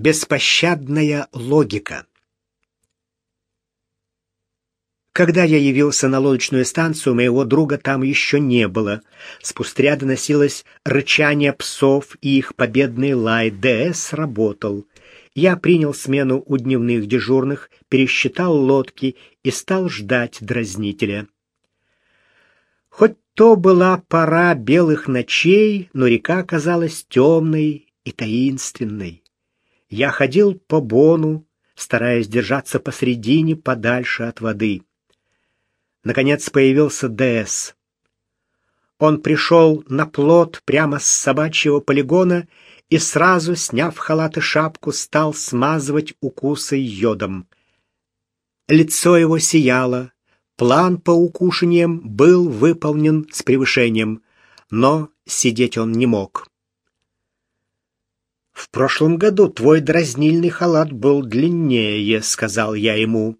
Беспощадная логика. Когда я явился на лодочную станцию, моего друга там еще не было. С пустря доносилось рычание псов и их победный лай. ДС работал. Я принял смену у дневных дежурных, пересчитал лодки и стал ждать дразнителя. Хоть то была пора белых ночей, но река казалась темной и таинственной. Я ходил по бону, стараясь держаться посредине, подальше от воды. Наконец появился ДС. Он пришел на плот прямо с собачьего полигона и сразу, сняв халат и шапку, стал смазывать укусы йодом. Лицо его сияло, план по укушениям был выполнен с превышением, но сидеть он не мог. «В прошлом году твой дразнильный халат был длиннее», — сказал я ему.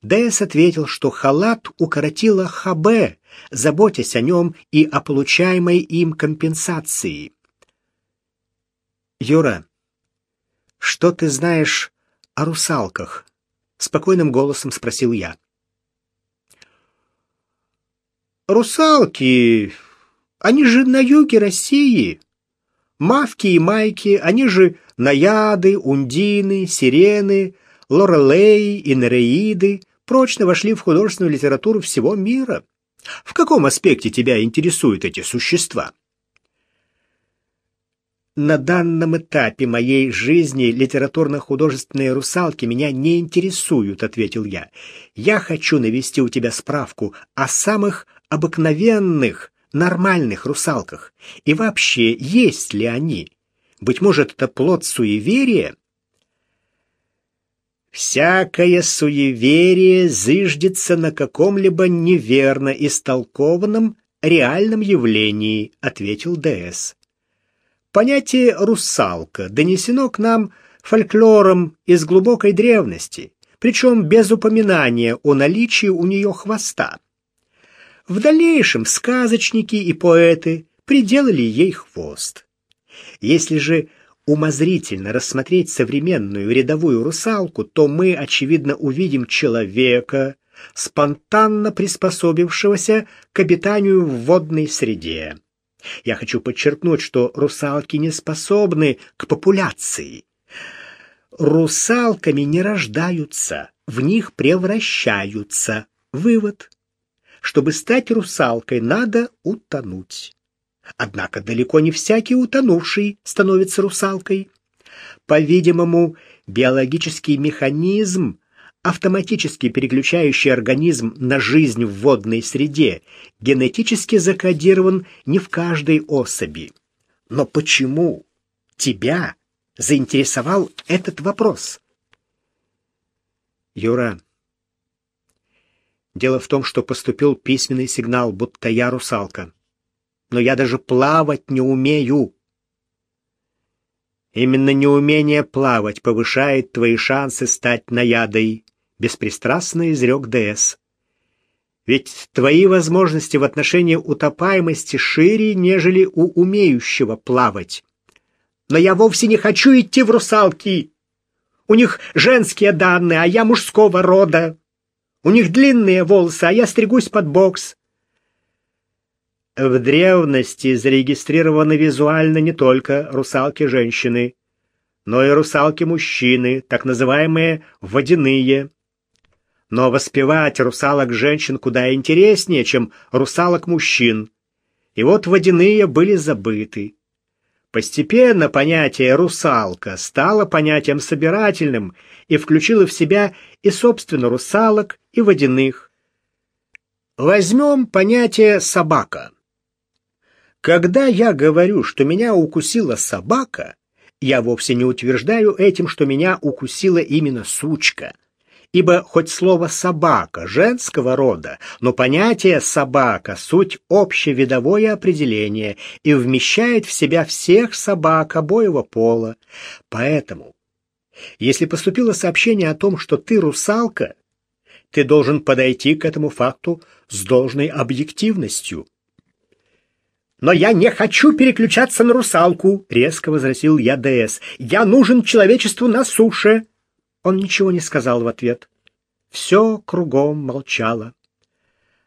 Дэс ответил, что халат укоротила Хабе, заботясь о нем и о получаемой им компенсации. «Юра, что ты знаешь о русалках?» — спокойным голосом спросил я. «Русалки, они же на юге России. Мавки и майки, они же наяды, ундины, сирены, лорелеи и нереиды, прочно вошли в художественную литературу всего мира. В каком аспекте тебя интересуют эти существа? На данном этапе моей жизни литературно-художественные русалки меня не интересуют, ответил я. Я хочу навести у тебя справку о самых обыкновенных, нормальных русалках. И вообще, есть ли они? Быть может, это плод суеверия? Всякое суеверие зыждется на каком-либо неверно истолкованном реальном явлении, ответил ДС. Понятие «русалка» донесено к нам фольклором из глубокой древности, причем без упоминания о наличии у нее хвоста. В дальнейшем сказочники и поэты приделали ей хвост. Если же умозрительно рассмотреть современную рядовую русалку, то мы, очевидно, увидим человека, спонтанно приспособившегося к обитанию в водной среде. Я хочу подчеркнуть, что русалки не способны к популяции. Русалками не рождаются, в них превращаются. Вывод. Чтобы стать русалкой, надо утонуть. Однако далеко не всякий утонувший становится русалкой. По-видимому, биологический механизм, автоматически переключающий организм на жизнь в водной среде, генетически закодирован не в каждой особи. Но почему тебя заинтересовал этот вопрос? Юра, дело в том, что поступил письменный сигнал, будто я русалка но я даже плавать не умею. Именно неумение плавать повышает твои шансы стать наядой, беспристрастно изрек ДС. Ведь твои возможности в отношении утопаемости шире, нежели у умеющего плавать. Но я вовсе не хочу идти в русалки. У них женские данные, а я мужского рода. У них длинные волосы, а я стригусь под бокс. В древности зарегистрированы визуально не только русалки-женщины, но и русалки-мужчины, так называемые водяные. Но воспевать русалок-женщин куда интереснее, чем русалок-мужчин. И вот водяные были забыты. Постепенно понятие «русалка» стало понятием собирательным и включило в себя и, собственно, русалок, и водяных. Возьмем понятие «собака». Когда я говорю, что меня укусила собака, я вовсе не утверждаю этим, что меня укусила именно сучка. Ибо хоть слово «собака» женского рода, но понятие «собака» — суть общевидовое определение и вмещает в себя всех собак обоего пола. Поэтому, если поступило сообщение о том, что ты русалка, ты должен подойти к этому факту с должной объективностью. «Но я не хочу переключаться на русалку», — резко возразил я ДС. «Я нужен человечеству на суше». Он ничего не сказал в ответ. Все кругом молчало.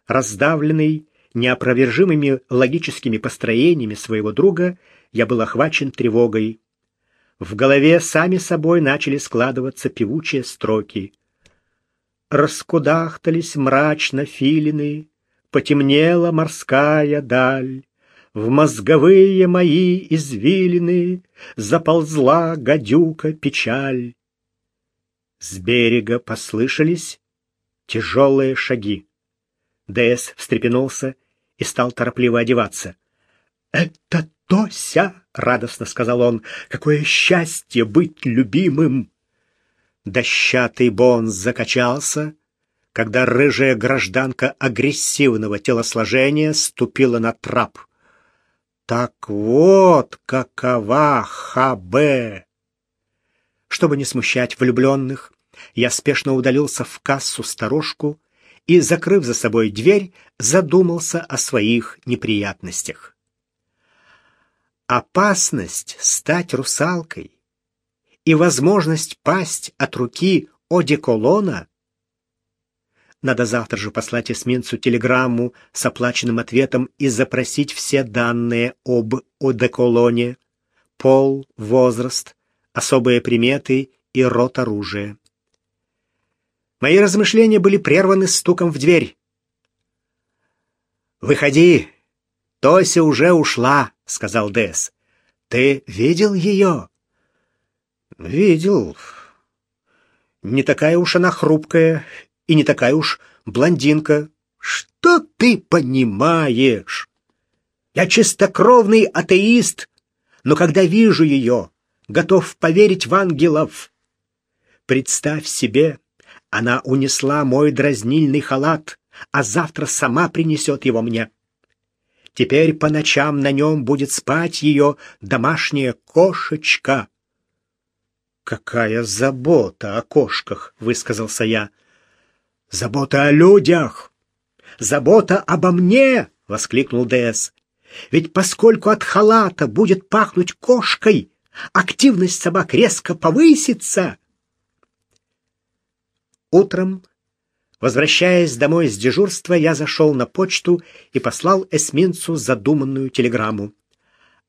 Раздавленный неопровержимыми логическими построениями своего друга, я был охвачен тревогой. В голове сами собой начали складываться певучие строки. Раскудахтались мрачно филины, потемнела морская даль. В мозговые мои извилины заползла гадюка печаль. С берега послышались тяжелые шаги. Д.С. встрепенулся и стал торопливо одеваться. «Это Тося!» — радостно сказал он. «Какое счастье быть любимым!» Дощатый бонз закачался, когда рыжая гражданка агрессивного телосложения ступила на трап. Так вот какова ХБ! Чтобы не смущать влюбленных, я спешно удалился в кассу-сторожку и, закрыв за собой дверь, задумался о своих неприятностях. Опасность стать русалкой и возможность пасть от руки одеколона надо завтра же послать эсминцу телеграмму с оплаченным ответом и запросить все данные об одеколоне, пол, возраст, особые приметы и род оружия. Мои размышления были прерваны стуком в дверь. «Выходи! Тося уже ушла», — сказал Дэс. «Ты видел ее?» «Видел. Не такая уж она хрупкая и не такая уж блондинка. Что ты понимаешь? Я чистокровный атеист, но когда вижу ее, готов поверить в ангелов. Представь себе, она унесла мой дразнильный халат, а завтра сама принесет его мне. Теперь по ночам на нем будет спать ее домашняя кошечка. «Какая забота о кошках!» — высказался я. «Забота о людях! Забота обо мне!» — воскликнул Д.С. «Ведь поскольку от халата будет пахнуть кошкой, активность собак резко повысится!» Утром, возвращаясь домой с дежурства, я зашел на почту и послал эсминцу задуманную телеграмму.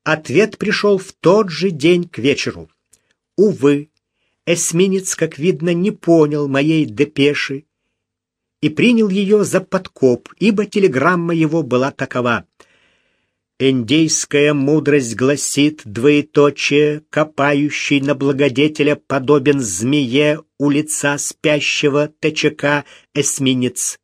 Ответ пришел в тот же день к вечеру. Увы, эсминец, как видно, не понял моей депеши и принял ее за подкоп, ибо телеграмма его была такова. Индейская мудрость гласит двоеточие, копающий на благодетеля подобен змее у лица спящего ТЧК эсминец.